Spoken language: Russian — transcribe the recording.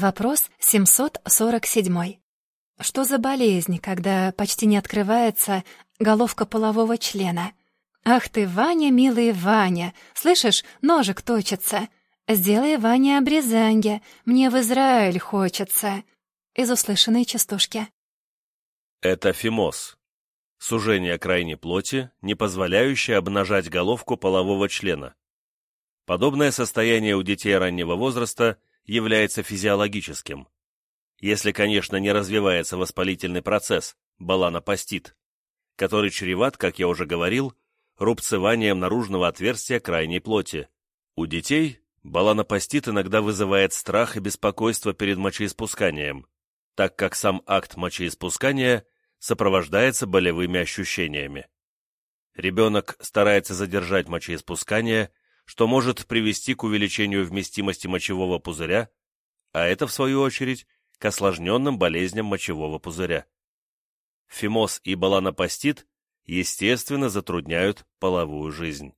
Вопрос 747. Что за болезнь, когда почти не открывается головка полового члена? Ах ты, Ваня, милый Ваня, слышишь, ножик точится. Сделай, Ваня, обрезанье, мне в Израиль хочется. Из услышанной частушки. Это фимоз. Сужение крайней плоти, не позволяющее обнажать головку полового члена. Подобное состояние у детей раннего возраста является физиологическим. Если, конечно, не развивается воспалительный процесс, баланопастит, который чреват, как я уже говорил, рубцеванием наружного отверстия крайней плоти. У детей баланопастит иногда вызывает страх и беспокойство перед мочеиспусканием, так как сам акт мочеиспускания сопровождается болевыми ощущениями. Ребенок старается задержать мочеиспускание, что может привести к увеличению вместимости мочевого пузыря, а это, в свою очередь, к осложненным болезням мочевого пузыря. Фимоз и баланопастит, естественно, затрудняют половую жизнь.